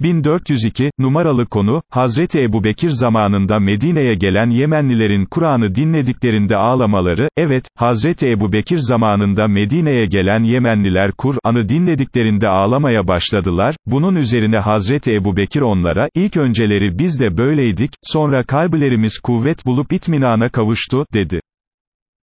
1402, numaralı konu, Hazreti Ebu Bekir zamanında Medine'ye gelen Yemenlilerin Kur'an'ı dinlediklerinde ağlamaları, evet, Hazreti Ebu Bekir zamanında Medine'ye gelen Yemenliler Kur'an'ı dinlediklerinde ağlamaya başladılar, bunun üzerine Hazreti Ebu Bekir onlara, ilk önceleri biz de böyleydik, sonra kalplerimiz kuvvet bulup itminana kavuştu, dedi.